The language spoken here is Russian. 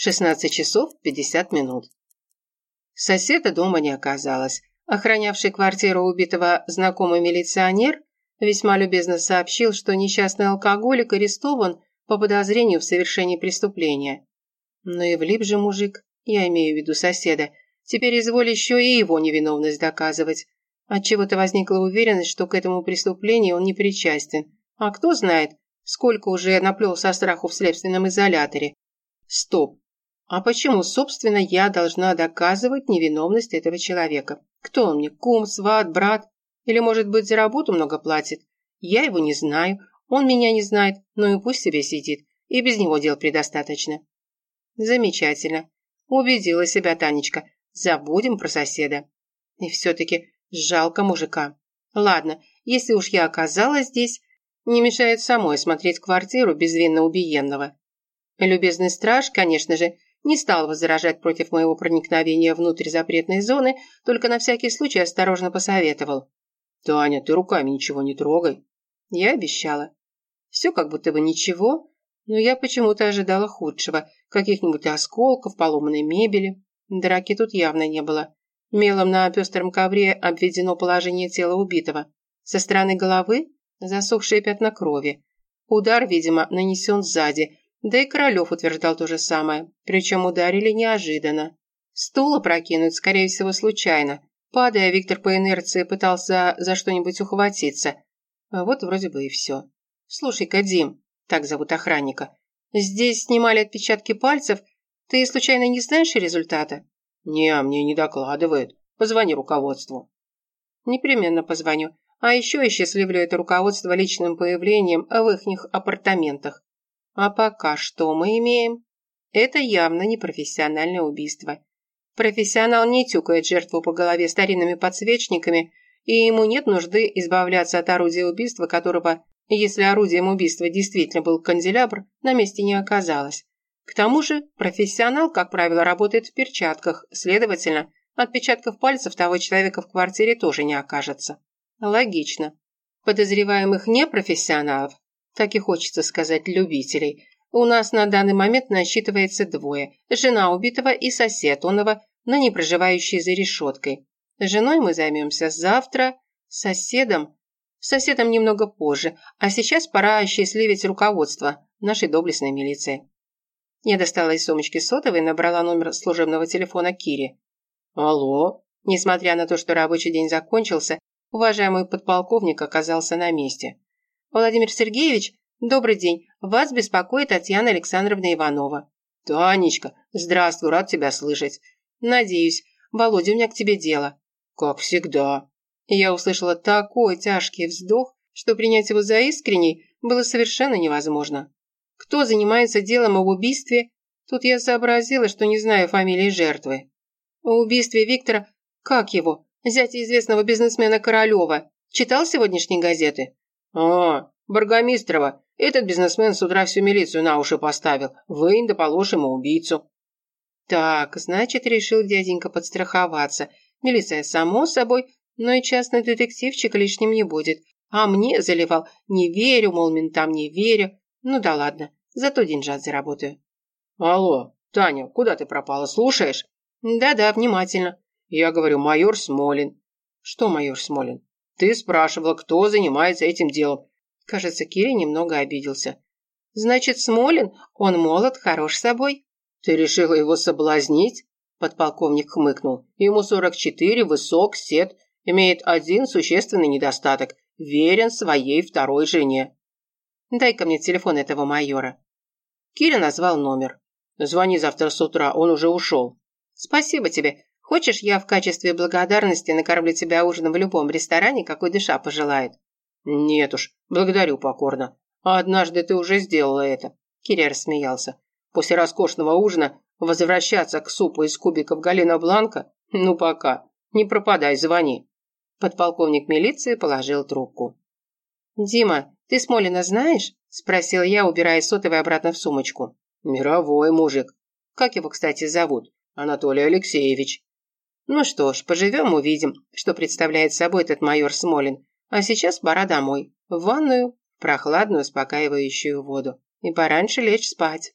16 часов 50 минут. Соседа дома не оказалось. Охранявший квартиру убитого знакомый милиционер весьма любезно сообщил, что несчастный алкоголик арестован по подозрению в совершении преступления. Но и влип же мужик, я имею в виду соседа, теперь изволь еще и его невиновность доказывать. Отчего-то возникла уверенность, что к этому преступлению он не причастен. А кто знает, сколько уже наплел со страху в следственном изоляторе. Стоп. А почему, собственно, я должна доказывать невиновность этого человека? Кто он мне? Кум, сват, брат? Или, может быть, за работу много платит? Я его не знаю, он меня не знает, ну и пусть себе сидит. И без него дел предостаточно. Замечательно. Убедила себя Танечка. Забудем про соседа. И все-таки жалко мужика. Ладно, если уж я оказалась здесь, не мешает самой смотреть квартиру безвинно убиенного. Любезный страж, конечно же, не стал возражать против моего проникновения внутрь запретной зоны, только на всякий случай осторожно посоветовал. «Таня, ты руками ничего не трогай». Я обещала. Все как будто бы ничего, но я почему-то ожидала худшего, каких-нибудь осколков, поломанной мебели. Драки тут явно не было. Мелом на пестром ковре обведено положение тела убитого. Со стороны головы засохшие пятна крови. Удар, видимо, нанесен сзади, да и Королев утверждал то же самое, причем ударили неожиданно. Стул опрокинуть, скорее всего, случайно. Падая, Виктор по инерции пытался за что-нибудь ухватиться. А вот вроде бы и все. «Слушай-ка, Дим, так зовут охранника, здесь снимали отпечатки пальцев. Ты случайно не знаешь результата?» «Не, мне не докладывают. Позвони руководству». «Непременно позвоню. А еще и счастливлю это руководство личным появлением в ихних апартаментах. А пока что мы имеем? Это явно не профессиональное убийство. Профессионал не тюкает жертву по голове старинными подсвечниками, и ему нет нужды избавляться от орудия убийства, которого, если орудием убийства действительно был канделябр, на месте не оказалось. К тому же профессионал, как правило, работает в перчатках, следовательно, отпечатков пальцев того человека в квартире тоже не окажется. Логично. Подозреваемых непрофессионалов, так и хочется сказать любителей, у нас на данный момент насчитывается двое. Жена убитого и сосед Онова, но не проживающий за решеткой. Женой мы займемся завтра, соседом... Соседом немного позже, а сейчас пора осчастливить руководство нашей доблестной милиции. Я достала из сумочки сотовый и набрала номер служебного телефона Кири. «Алло?» Несмотря на то, что рабочий день закончился, уважаемый подполковник оказался на месте. «Владимир Сергеевич, добрый день. Вас беспокоит Татьяна Александровна Иванова». «Танечка, здравствуй, рад тебя слышать». «Надеюсь. Володя, у меня к тебе дело». «Как всегда». Я услышала такой тяжкий вздох, что принять его за искренний было совершенно невозможно. Кто занимается делом об убийстве? Тут я сообразила, что не знаю фамилии жертвы. О убийстве Виктора, как его, зятя известного бизнесмена Королева. Читал сегодняшние газеты? А, Баргомистрова. Этот бизнесмен с утра всю милицию на уши поставил. Вынь да положь ему убийцу. Так, значит, решил дяденька подстраховаться. Милиция, само собой, но и частный детективчик лишним не будет. А мне заливал. Не верю, мол, ментам не верю. Ну да ладно, зато деньжат заработаю. Алло, Таня, куда ты пропала, слушаешь? Да-да, внимательно. Я говорю, майор Смолин. Что майор Смолин? Ты спрашивала, кто занимается этим делом. Кажется, Кири немного обиделся. Значит, Смолин, он молод, хорош собой. Ты решила его соблазнить? Подполковник хмыкнул. Ему 44, высок, сед, имеет один существенный недостаток. Верен своей второй жене. Дай-ка мне телефон этого майора. Киря назвал номер. Звони завтра с утра, он уже ушел. Спасибо тебе. Хочешь, я в качестве благодарности накормлю тебя ужином в любом ресторане, какой душа пожелает? Нет уж, благодарю покорно. А однажды ты уже сделала это. Киря рассмеялся. После роскошного ужина возвращаться к супу из кубиков Галина Бланка? Ну пока. Не пропадай, звони. Подполковник милиции положил трубку. «Дима, ты Смолина знаешь?» – спросил я, убирая сотовый обратно в сумочку. «Мировой мужик. Как его, кстати, зовут?» «Анатолий Алексеевич». «Ну что ж, поживем, увидим, что представляет собой этот майор Смолин. А сейчас пора домой. В ванную, прохладную, успокаивающую воду. И пораньше лечь спать».